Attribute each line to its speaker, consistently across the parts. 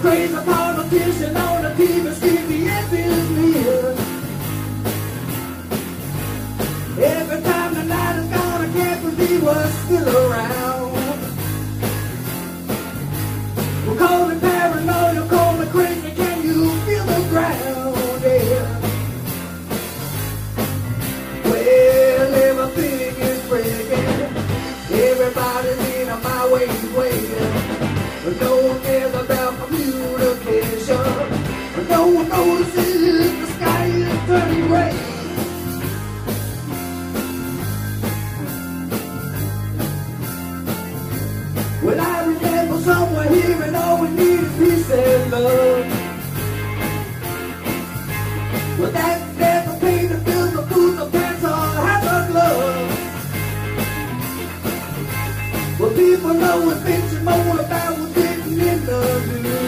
Speaker 1: praise upon the peace and one notices the sky is turning gray. Well, I remember somewhere here and all we need is peace and love. Well, that's never pain to fill the food, the pants or have a glove. Well, people know it's been more about what's written in the news.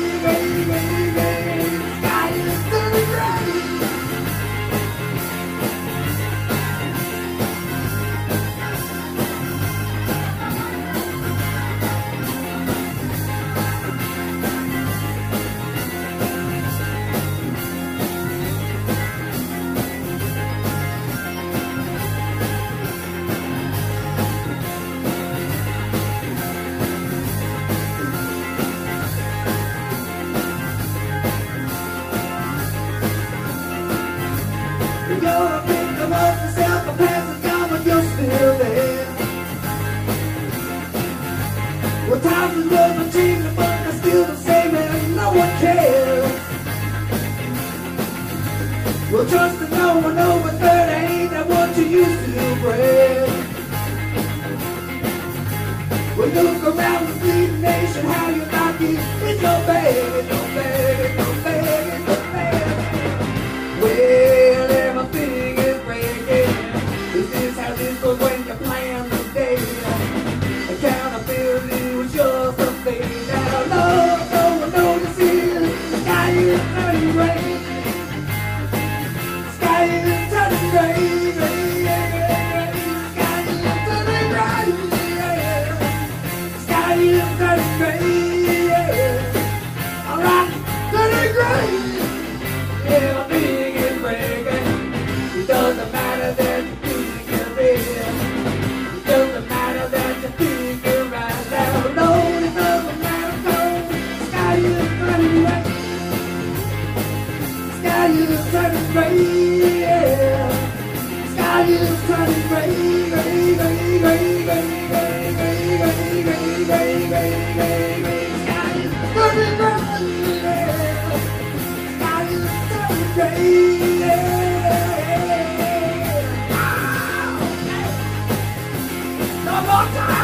Speaker 1: Well, times and love are changing, but they're still the same, and no one cares. Well, trust in no one over 30 ain't that what you used to brave. Well, look around the bleeding nation, how you like it in your bed. you turning yeah. Sky you turning turning yeah. Turning yeah. Time!